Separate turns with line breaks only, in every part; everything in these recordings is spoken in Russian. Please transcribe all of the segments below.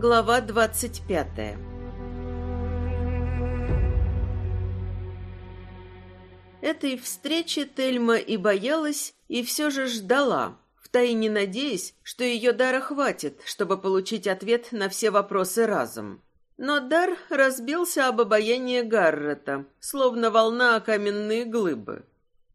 Глава двадцать пятая Этой встречи Тельма и боялась, и все же ждала, втайне надеясь, что ее дара хватит, чтобы получить ответ на все вопросы разом. Но дар разбился об обаяние Гаррета, словно волна о каменные глыбы.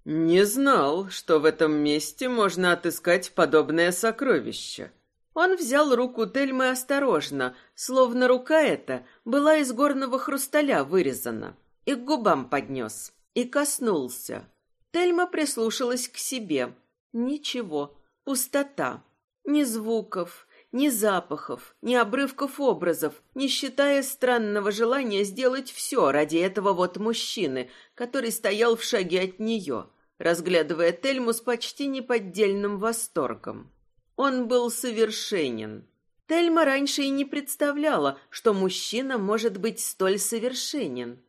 «Не знал, что в этом месте можно отыскать подобное сокровище».
Он взял руку Тельмы осторожно, словно рука эта была из горного хрусталя вырезана, и к губам поднес, и коснулся. Тельма прислушалась к себе. Ничего, пустота. Ни звуков, ни запахов, ни обрывков образов, не считая странного желания сделать все ради этого вот мужчины, который стоял в шаге от нее, разглядывая Тельму с почти неподдельным восторгом. Он был совершенен. Тельма раньше и не представляла, что мужчина может быть столь совершенен.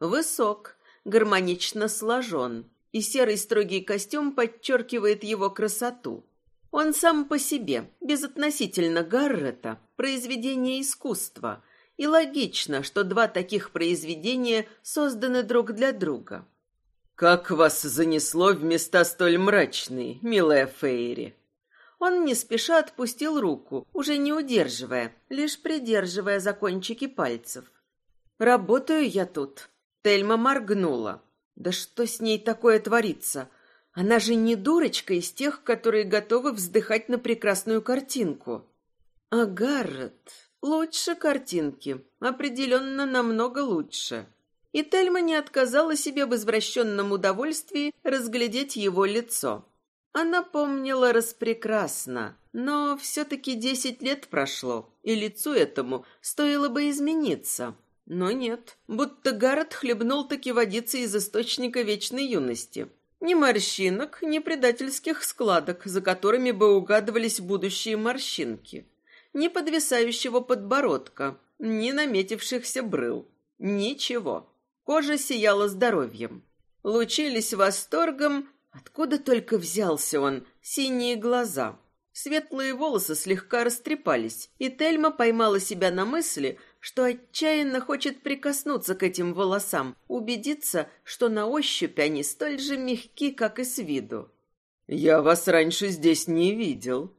Высок, гармонично сложен, и серый строгий костюм подчеркивает его красоту. Он сам по себе, безотносительно Гаррета, произведение искусства, и логично, что два таких произведения созданы друг для друга.
«Как вас занесло в места столь мрачные, милая Фейри?»
Он не спеша отпустил руку, уже не удерживая, лишь придерживая за кончики пальцев. «Работаю я тут». Тельма моргнула. «Да что с ней такое творится? Она же не дурочка из тех, которые готовы вздыхать на прекрасную картинку». «А Гаррет лучше картинки, определенно намного лучше». И Тельма не отказала себе в извращенном удовольствии разглядеть его лицо. Она помнила распрекрасно, но все-таки десять лет прошло, и лицу этому стоило бы измениться. Но нет, будто Гаррет хлебнул таки водицы из источника вечной юности. Ни морщинок, ни предательских складок, за которыми бы угадывались будущие морщинки. Ни подвисающего подбородка, ни наметившихся брыл. Ничего. Кожа сияла здоровьем. Лучились восторгом Откуда только взялся он, синие глаза. Светлые волосы слегка растрепались, и Тельма поймала себя на мысли, что отчаянно хочет прикоснуться к этим волосам, убедиться, что на ощупь они столь же мягки, как и с виду.
«Я вас раньше здесь не видел».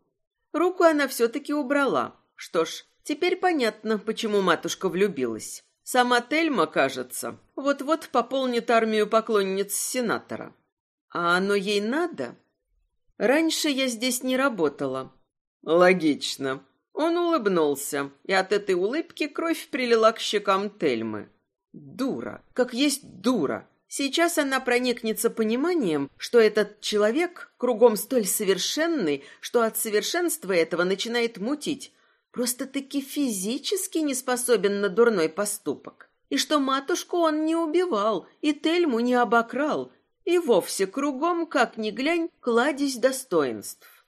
Руку она все-таки убрала. Что ж, теперь понятно, почему матушка влюбилась. Сама Тельма, кажется, вот-вот пополнит армию поклонниц сенатора. А оно ей надо? Раньше я здесь не работала.
Логично.
Он улыбнулся, и от этой улыбки кровь прилила к щекам Тельмы. Дура, как есть дура. Сейчас она проникнется пониманием, что этот человек кругом столь совершенный, что от совершенства этого начинает мутить. Просто-таки физически не способен на дурной поступок. И что матушку он не убивал, и Тельму не обокрал, и вовсе кругом, как ни глянь, кладезь достоинств.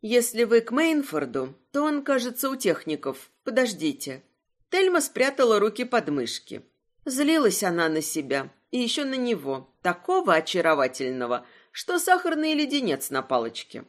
Если вы к Мейнфорду, то он, кажется, у техников. Подождите. Тельма спрятала руки под мышки. Злилась она на себя и еще на него, такого очаровательного, что сахарный леденец на палочке.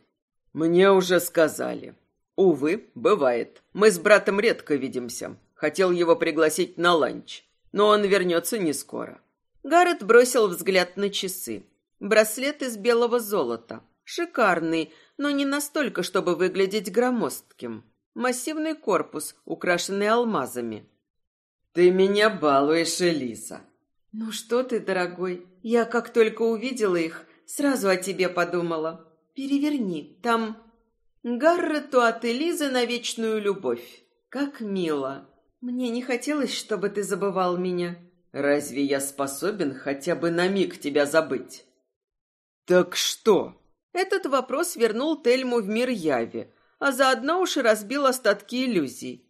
Мне уже сказали. Увы, бывает. Мы с братом редко видимся. Хотел его пригласить на ланч, но он вернется не скоро.
Гаррет бросил взгляд на часы. Браслет из белого золота. Шикарный, но не настолько, чтобы выглядеть громоздким. Массивный корпус, украшенный алмазами.
«Ты меня балуешь, Элиза!»
«Ну что ты, дорогой, я как только увидела их, сразу о тебе подумала. Переверни, там...» «Гаррету от Элизы на вечную любовь. Как мило. Мне не хотелось, чтобы ты забывал меня».
Разве я способен хотя бы на миг тебя забыть? Так что?
Этот вопрос вернул Тельму в мир Яви, а заодно уж и разбил остатки иллюзий.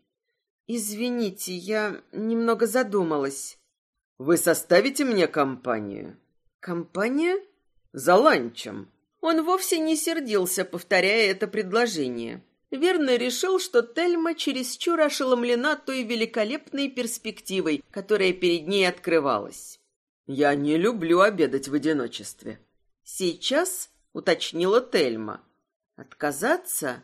Извините, я немного задумалась.
Вы составите мне компанию?
Компания?
За ланчем.
Он вовсе не сердился, повторяя это предложение верно решил, что Тельма чересчур ошеломлена той великолепной перспективой, которая перед ней открывалась.
«Я не люблю обедать в одиночестве».
«Сейчас?» — уточнила Тельма. «Отказаться?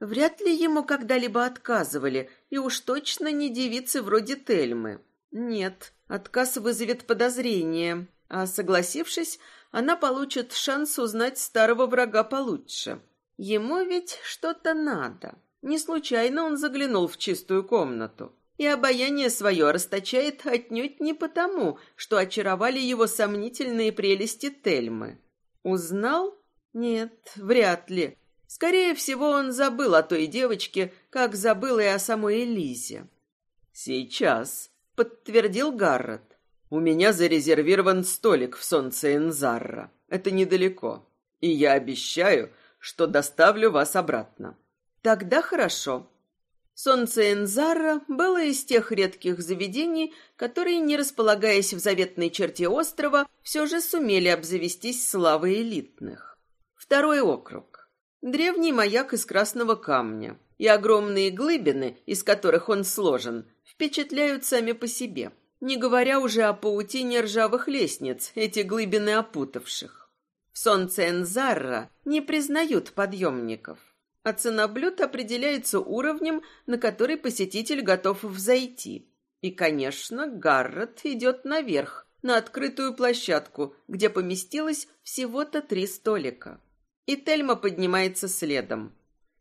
Вряд ли ему когда-либо отказывали, и уж точно не девицы вроде Тельмы. Нет, отказ вызовет подозрение, а согласившись, она получит шанс узнать старого врага получше. Ему ведь что-то надо. Не случайно он заглянул в чистую комнату. И обаяние свое расточает отнюдь не потому, что очаровали его сомнительные прелести Тельмы. Узнал? Нет, вряд ли. Скорее всего, он забыл о той девочке, как забыл и о самой Элизе.
«Сейчас», — подтвердил Гаррет. «У меня зарезервирован столик в солнце Энзарра. Это недалеко. И я обещаю, что доставлю вас обратно.
Тогда хорошо. Солнце Энзара было из тех редких заведений, которые, не располагаясь в заветной черте острова, все же сумели обзавестись славой элитных. Второй округ. Древний маяк из красного камня и огромные глыбины, из которых он сложен, впечатляют сами по себе, не говоря уже о паутине ржавых лестниц, эти глыбины опутавших. Солнце Энзарра не признают подъемников, а цена блюд определяется уровнем, на который посетитель готов взойти. И, конечно, Гаррет идет наверх, на открытую площадку, где поместилось всего-то три столика. И Тельма поднимается следом.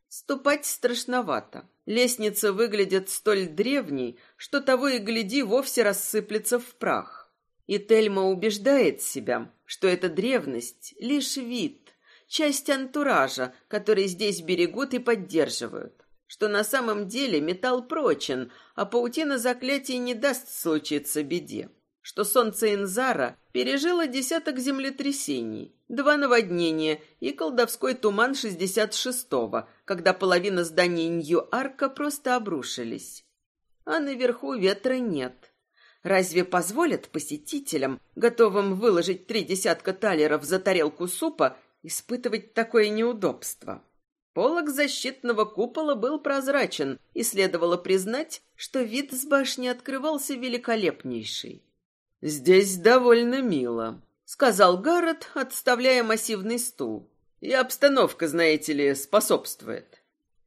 Ступать страшновато. Лестница выглядит столь древней, что того и гляди вовсе рассыплется в прах. И Тельма убеждает себя, что эта древность — лишь вид, часть антуража, который здесь берегут и поддерживают. Что на самом деле металл прочен, а паутина заклятий не даст случиться беде. Что солнце Инзара пережило десяток землетрясений, два наводнения и колдовской туман 66-го, когда половина зданий Нью-Арка просто обрушились. А наверху ветра нет. Разве позволят посетителям, готовым выложить три десятка талеров за тарелку супа, испытывать такое неудобство? Полог защитного купола был прозрачен, и следовало признать, что вид с башни открывался великолепнейший.
«Здесь довольно мило», —
сказал Гаррет, отставляя массивный стул.
«И обстановка, знаете ли, способствует».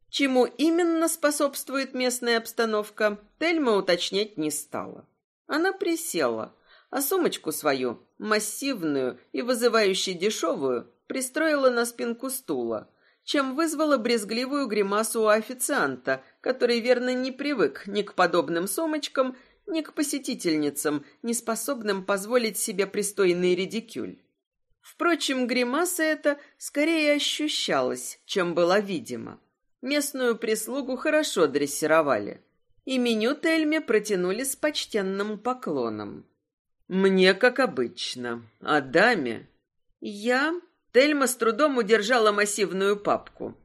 Чему именно способствует местная обстановка, Тельма уточнять не стала. Она присела, а сумочку свою, массивную и вызывающе дешевую, пристроила на спинку стула, чем вызвала брезгливую гримасу у официанта, который верно не привык ни к подобным сумочкам, ни к посетительницам, не способным позволить себе пристойный редикюль. Впрочем, гримаса эта скорее ощущалась, чем была видима. Местную прислугу хорошо дрессировали и меню Тельме протянули с почтенным поклоном.
«Мне, как обычно. А даме?»
«Я...» Тельма с трудом удержала массивную папку.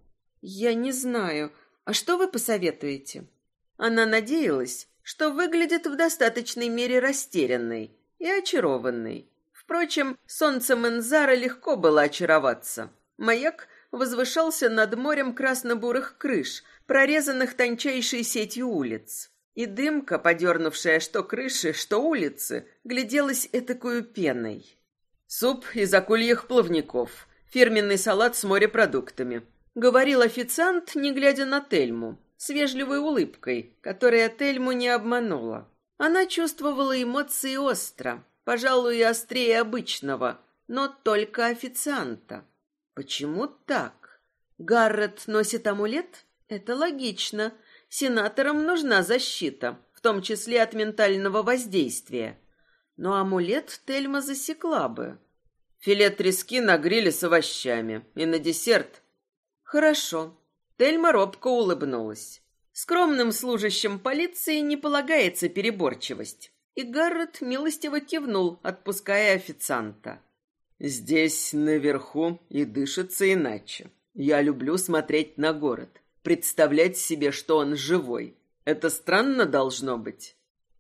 «Я не знаю. А что вы посоветуете?» Она надеялась, что выглядит в достаточной мере растерянной и очарованной. Впрочем, солнцем Энзара легко было очароваться. Маяк возвышался над морем красно-бурых крыш, прорезанных тончайшей сетью улиц. И дымка, подернувшая что крыши, что улицы, гляделась этакую пеной.
«Суп из акульих плавников, фирменный салат с морепродуктами», —
говорил официант, не глядя на Тельму, с вежливой улыбкой, которая Тельму не обманула. Она чувствовала эмоции остро, пожалуй, острее обычного, но только официанта. Почему так? Гаррет носит амулет? Это логично. Сенаторам нужна защита, в том числе от ментального воздействия. Но амулет Тельма засекла бы.
Филе трески на гриле с овощами. И на десерт.
Хорошо. Тельма робко улыбнулась. Скромным служащим полиции не полагается переборчивость. И Гаррет милостиво кивнул, отпуская официанта.
Здесь, наверху, и дышится иначе. Я люблю смотреть на город, представлять себе, что он живой. Это странно должно быть.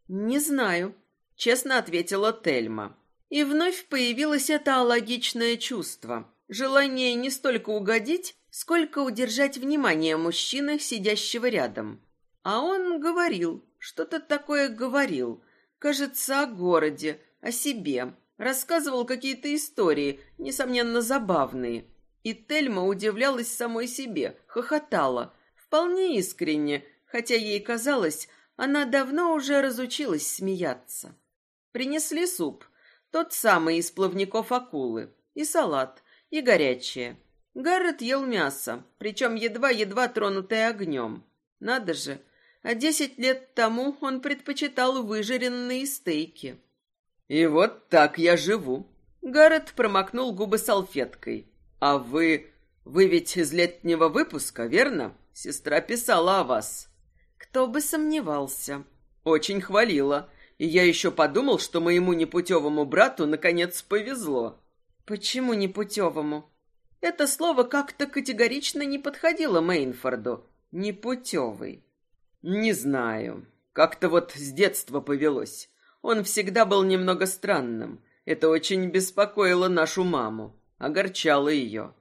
Не знаю, честно ответила Тельма. И вновь появилось это алогичное чувство, желание не столько угодить, сколько удержать внимание мужчины, сидящего рядом. А он говорил, что-то такое говорил, кажется, о городе, о себе, Рассказывал какие-то истории, несомненно, забавные. И Тельма удивлялась самой себе, хохотала. Вполне искренне, хотя ей казалось, она давно уже разучилась смеяться. Принесли суп, тот самый из плавников акулы, и салат, и горячее. Гаррет ел мясо, причем едва-едва тронутое огнем. Надо же, а десять лет тому он предпочитал выжаренные стейки.
«И вот так я живу», — Гаррет промокнул губы салфеткой. «А вы... вы ведь из летнего выпуска, верно? Сестра писала о вас».
«Кто бы сомневался».
«Очень хвалила. И я еще подумал, что моему непутевому брату наконец повезло».
«Почему непутевому?» Это слово как-то категорично не подходило Мейнфорду. Непутевый.
Не знаю. Как-то вот с детства повелось. Он всегда был немного странным. Это очень беспокоило нашу маму, огорчало ее.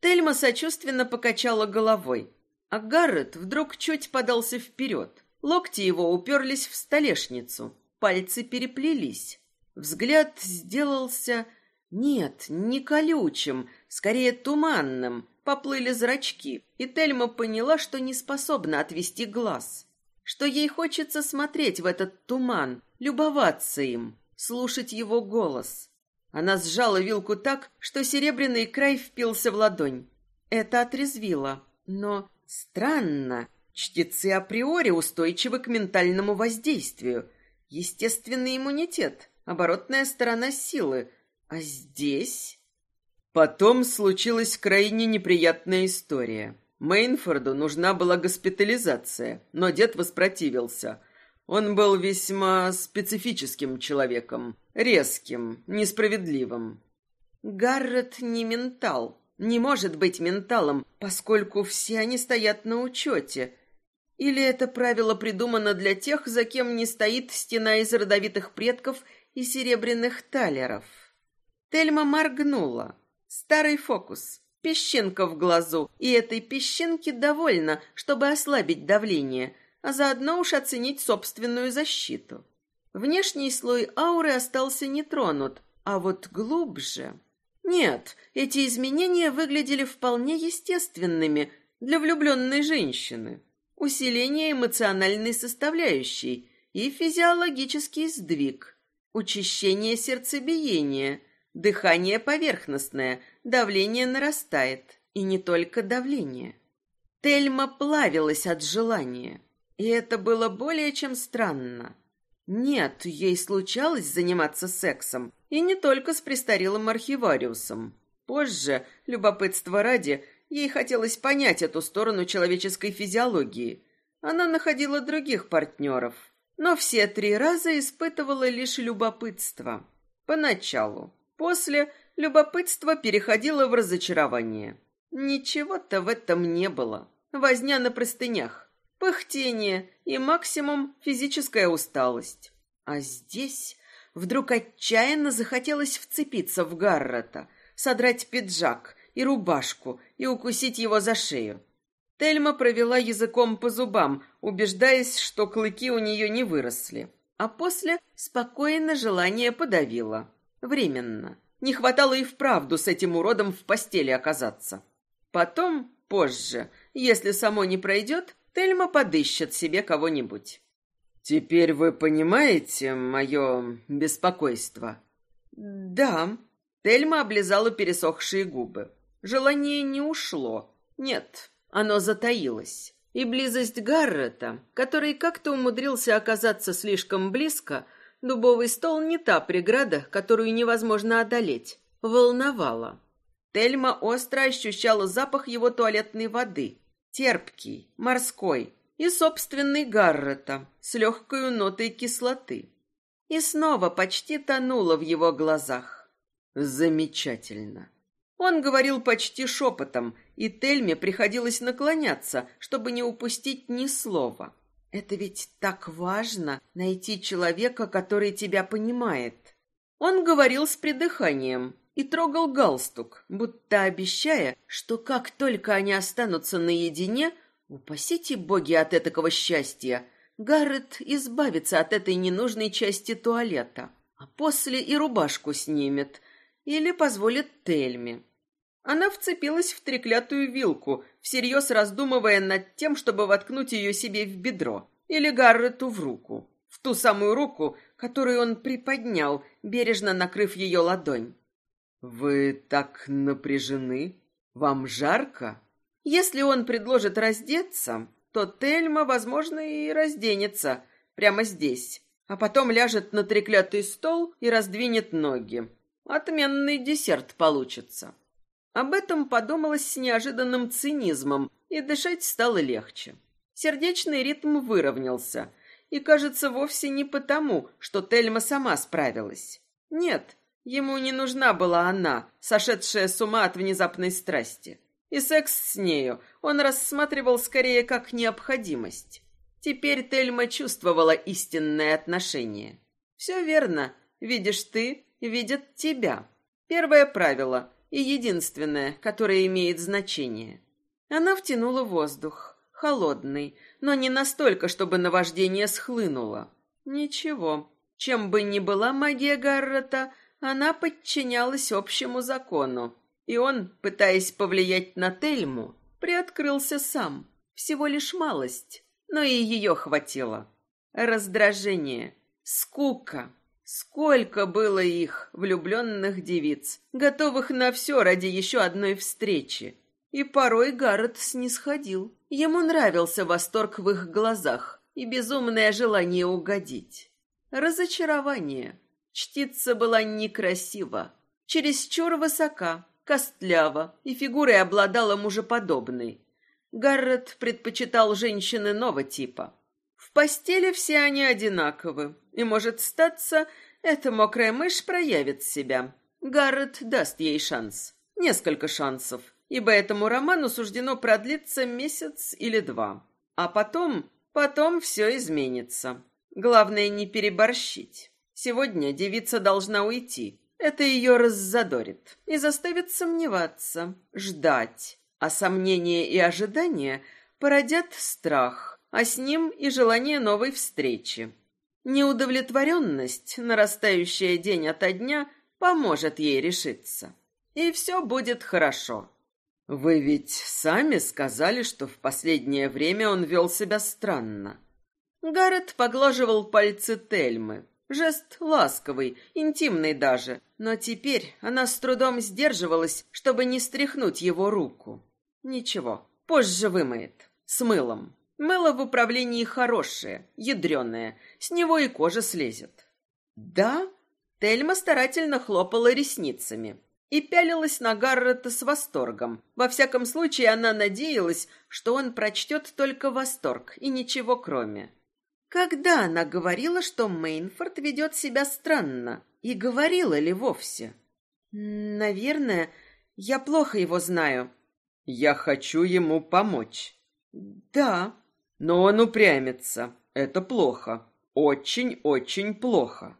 Тельма сочувственно покачала головой, а Гаррет вдруг чуть подался вперед. Локти его уперлись в столешницу, пальцы переплелись. Взгляд сделался... Нет, не колючим, скорее туманным, поплыли зрачки, и Тельма поняла, что не способна отвести глаз, что ей хочется смотреть в этот туман, любоваться им, слушать его голос. Она сжала вилку так, что серебряный край впился в ладонь. Это отрезвило, но странно. Чтецы априори устойчивы к ментальному воздействию. Естественный иммунитет, оборотная сторона силы. А здесь...
Потом случилась крайне неприятная история. Мейнфорду нужна была госпитализация, но дед воспротивился. Он был весьма специфическим человеком, резким, несправедливым.
Гаррет не ментал, не может быть менталом, поскольку все они стоят на учете. Или это правило придумано для тех, за кем не стоит стена из родовитых предков и серебряных талеров? Тельма моргнула. Старый фокус. Песчинка в глазу, и этой песчинки довольно, чтобы ослабить давление, а заодно уж оценить собственную защиту. Внешний слой ауры остался нетронут, а вот глубже... Нет, эти изменения выглядели вполне естественными для влюбленной женщины. Усиление эмоциональной составляющей и физиологический сдвиг, учащение сердцебиения – Дыхание поверхностное, давление нарастает. И не только давление. Тельма плавилась от желания. И это было более чем странно. Нет, ей случалось заниматься сексом. И не только с престарелым архивариусом. Позже, любопытство ради, ей хотелось понять эту сторону человеческой физиологии. Она находила других партнеров. Но все три раза испытывала лишь любопытство. Поначалу. После любопытство переходило в разочарование. Ничего-то в этом не было. Возня на простынях, пыхтение и максимум физическая усталость. А здесь вдруг отчаянно захотелось вцепиться в Гаррета, содрать пиджак и рубашку и укусить его за шею. Тельма провела языком по зубам, убеждаясь, что клыки у нее не выросли. А после спокойно желание подавила. Временно. Не хватало и вправду с этим уродом в постели оказаться. Потом, позже, если само не пройдет, Тельма подыщет себе кого-нибудь.
«Теперь вы понимаете мое беспокойство?»
«Да». Тельма облизала пересохшие губы. Желание не ушло. Нет, оно затаилось. И близость Гаррета, который как-то умудрился оказаться слишком близко, Дубовый стол не та преграда, которую невозможно одолеть. Волновала. Тельма остро ощущала запах его туалетной воды. Терпкий, морской. И собственный Гаррета с легкой нотой кислоты. И снова почти тонула в его глазах. Замечательно. Он говорил почти шепотом, и Тельме приходилось наклоняться, чтобы не упустить ни слова. Это ведь так важно найти человека, который тебя понимает. Он говорил с придыханием и трогал галстук, будто обещая, что как только они останутся наедине, упасите боги от этого счастья, Гаррет избавится от этой ненужной части туалета, а после и рубашку снимет или позволит Тельме. Она вцепилась в треклятую вилку, всерьез раздумывая над тем, чтобы воткнуть ее себе в бедро или Гаррету в руку. В ту самую руку, которую он приподнял, бережно накрыв ее ладонь.
«Вы так напряжены? Вам жарко?»
Если он предложит раздеться, то Тельма, возможно, и разденется прямо здесь, а потом ляжет на треклятый стол и раздвинет ноги. Отменный десерт получится. Об этом подумалось с неожиданным цинизмом, и дышать стало легче. Сердечный ритм выровнялся, и, кажется, вовсе не потому, что Тельма сама справилась. Нет, ему не нужна была она, сошедшая с ума от внезапной страсти. И секс с нею он рассматривал скорее как необходимость. Теперь Тельма чувствовала истинное отношение. Все верно. Видишь ты, видят тебя. Первое правило и единственное, которое имеет значение. Она втянула воздух, холодный, но не настолько, чтобы наваждение схлынуло. Ничего, чем бы ни была магия Гаррета, она подчинялась общему закону. И он, пытаясь повлиять на Тельму, приоткрылся сам. Всего лишь малость, но и ее хватило. Раздражение, скука, Сколько было их, влюбленных девиц, готовых на все ради еще одной встречи. И порой Гаррет снисходил. Ему нравился восторг в их глазах и безумное желание угодить. Разочарование. Чтица была некрасива, чересчур высока, костлява и фигурой обладала мужеподобной. Гаррет предпочитал женщины нового типа. В постели все они одинаковы, и, может статься, эта мокрая мышь проявит себя. Гаррет даст ей шанс. Несколько шансов, ибо этому роману суждено продлиться месяц или два. А потом, потом все изменится. Главное не переборщить. Сегодня девица должна уйти. Это ее раззадорит и заставит сомневаться, ждать. А сомнения и ожидания породят страх, а с ним и желание новой встречи. Неудовлетворенность, нарастающая день ото дня, поможет ей решиться. И все будет хорошо.
Вы ведь сами сказали, что в последнее время он вел себя странно.
Гаррет поглаживал пальцы Тельмы. Жест ласковый, интимный даже, но теперь она с трудом сдерживалась, чтобы не стряхнуть его руку. Ничего, позже вымоет. С мылом. Мыло в управлении хорошее, ядреное, с него и кожа слезет. Да, Тельма старательно хлопала ресницами и пялилась на Гаррета с восторгом. Во всяком случае, она надеялась, что он прочтет только восторг и ничего кроме. Когда она говорила, что Мейнфорд ведет себя странно? И говорила ли вовсе? Наверное, я плохо его знаю.
Я хочу ему помочь.
Да,
но он упрямится. Это плохо. Очень-очень плохо.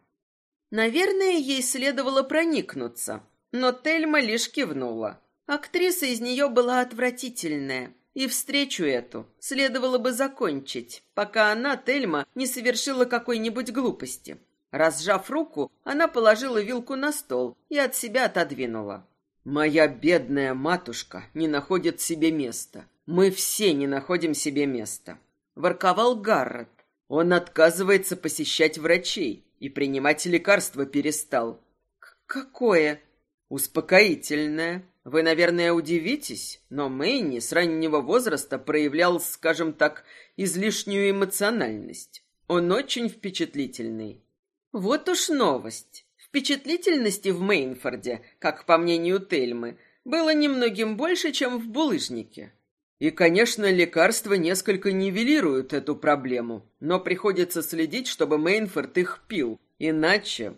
Наверное, ей следовало проникнуться, но Тельма лишь кивнула. Актриса из нее была отвратительная, и встречу эту следовало бы закончить, пока она, Тельма, не совершила какой-нибудь глупости. Разжав руку, она положила вилку на стол и от себя отодвинула.
«Моя бедная матушка не находит себе места. Мы все не находим себе места ворковал Гаррет. Он отказывается посещать врачей и принимать лекарства перестал.
К какое?
Успокоительное. Вы, наверное, удивитесь, но Мэйни с раннего возраста проявлял, скажем так, излишнюю эмоциональность. Он очень впечатлительный.
Вот уж новость. Впечатлительности в Мейнфорде, как по мнению Тельмы, было немногим больше, чем в булыжнике.
И, конечно, лекарства несколько нивелируют эту проблему, но приходится следить, чтобы Мейнфорд их пил, иначе...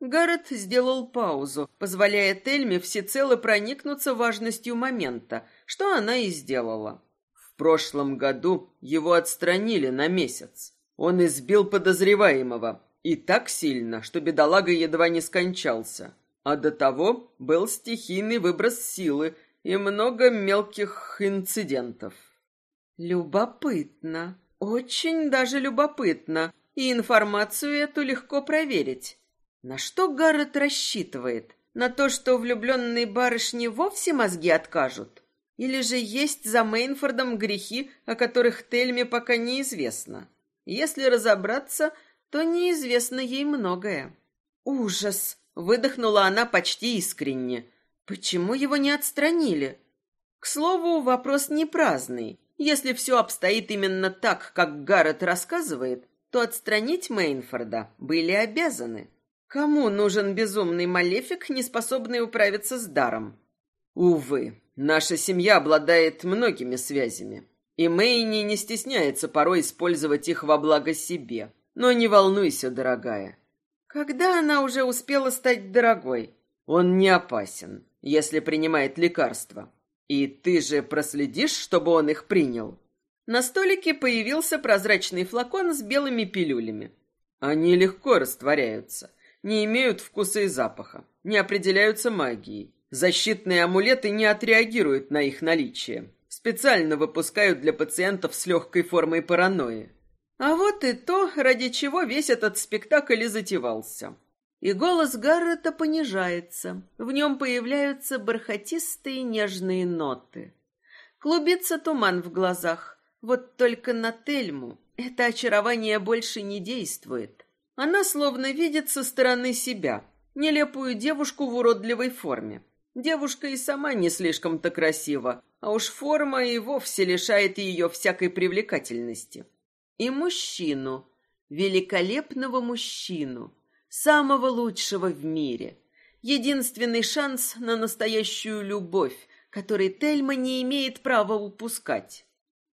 Гаррет сделал паузу, позволяя Тельме всецело проникнуться важностью момента, что она и сделала.
В прошлом году его отстранили на месяц. Он избил подозреваемого, и так сильно, что бедолага едва не скончался. А до того был стихийный выброс силы, и много мелких инцидентов.
Любопытно, очень даже любопытно, и информацию эту легко проверить. На что Гаррет рассчитывает? На то, что влюбленные барышни вовсе мозги откажут? Или же есть за Мейнфордом грехи, о которых Тельме пока неизвестно? Если разобраться, то неизвестно ей многое. Ужас! Выдохнула она почти искренне. Почему его не отстранили? К слову, вопрос не праздный. Если все обстоит именно так, как Гаррет рассказывает, то отстранить Мейнфорда были обязаны. Кому нужен безумный малефик, не способный управиться с даром?
Увы, наша семья обладает многими связями, и Мэйни не стесняется порой использовать их во благо себе. Но не волнуйся, дорогая.
Когда она уже успела стать дорогой?
Он не опасен, если принимает лекарства. И ты же проследишь, чтобы он их принял.
На столике появился прозрачный флакон с белыми пилюлями.
Они легко растворяются не имеют вкуса и запаха, не определяются магией. Защитные амулеты не отреагируют на их наличие. Специально выпускают для пациентов с легкой формой паранойи.
А вот и то, ради чего весь этот спектакль и затевался. И голос Гаррета понижается. В нем появляются бархатистые нежные ноты. Клубится туман в глазах. Вот только на Тельму это очарование больше не действует. Она словно видит со стороны себя, нелепую девушку в уродливой форме. Девушка и сама не слишком-то красива, а уж форма и вовсе лишает ее всякой привлекательности. И мужчину, великолепного мужчину, самого лучшего в мире. Единственный шанс на настоящую любовь, который Тельма не имеет права упускать.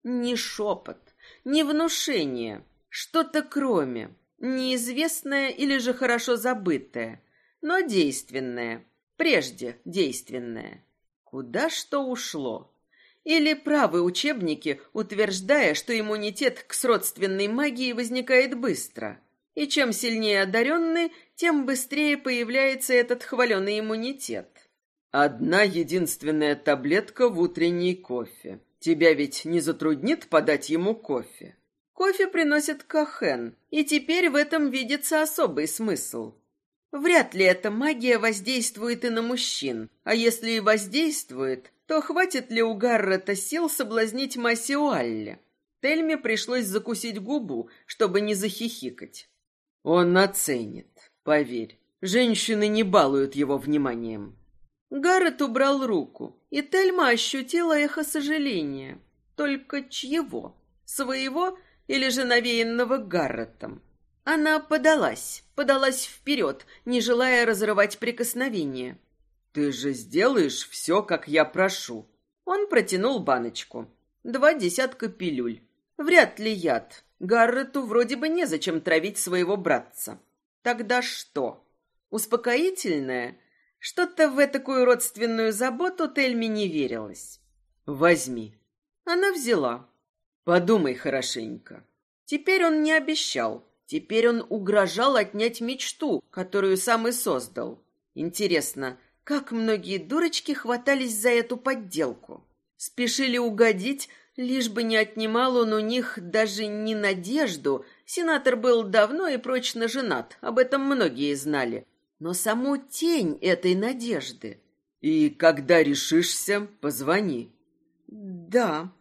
Ни шепот, ни внушение, что-то кроме, Неизвестное или же хорошо забытое, но действенное, прежде действенное. Куда что ушло? Или правы учебники, утверждая, что иммунитет к сродственной магии возникает быстро, и чем сильнее одаренный, тем быстрее появляется этот хваленый иммунитет.
Одна единственная таблетка в утренний кофе. Тебя ведь не затруднит подать ему кофе?
Кофе приносит Кахен, и теперь в этом видится особый смысл. Вряд ли эта магия воздействует и на мужчин, а если и воздействует, то хватит ли у Гаррета сил соблазнить Масиуалли? Тельме пришлось закусить губу, чтобы не захихикать.
Он оценит, поверь. Женщины не балуют его вниманием.
Гаррет убрал руку, и Тельма ощутила эхо сожаления. Только чьего? Своего или же навеянного Гарретом. Она подалась, подалась вперед, не желая разрывать прикосновение.
«Ты же сделаешь все, как я прошу».
Он протянул баночку. Два десятка пилюль. Вряд ли яд. Гаррету вроде бы незачем травить своего братца. Тогда что? Успокоительное? Что-то в такую родственную заботу Тельми не верилось.
«Возьми».
Она взяла.
Подумай хорошенько.
Теперь он не обещал. Теперь он угрожал отнять мечту, которую сам и создал. Интересно, как многие дурочки хватались за эту подделку? Спешили угодить, лишь бы не отнимал он у них даже не надежду. Сенатор был давно и прочно женат, об этом многие знали. Но саму тень этой надежды.
И когда решишься, позвони.
Да,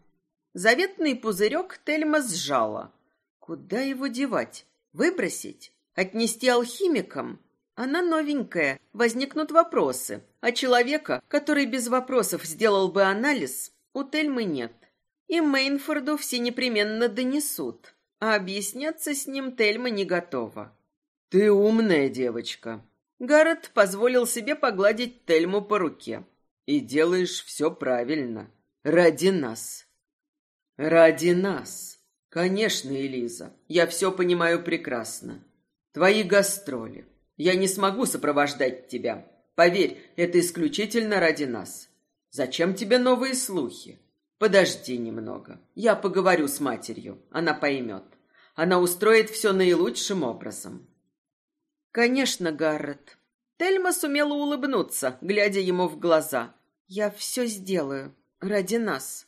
Заветный пузырек Тельма сжала. Куда его девать? Выбросить? Отнести алхимикам? Она новенькая, возникнут вопросы. А человека, который без вопросов сделал бы анализ, у Тельмы нет. И Мейнфорду все непременно донесут. А объясняться с ним Тельма не готова.
«Ты умная девочка».
Гаррет позволил себе погладить Тельму по руке.
«И делаешь все правильно. Ради нас». Ради нас. Конечно, Элиза, я все понимаю прекрасно. Твои гастроли. Я не смогу сопровождать тебя. Поверь, это исключительно ради нас. Зачем тебе новые слухи? Подожди немного. Я поговорю с матерью. Она поймет. Она устроит все наилучшим образом.
Конечно, Гаррет. Тельма сумела улыбнуться, глядя ему в глаза. Я все сделаю ради нас.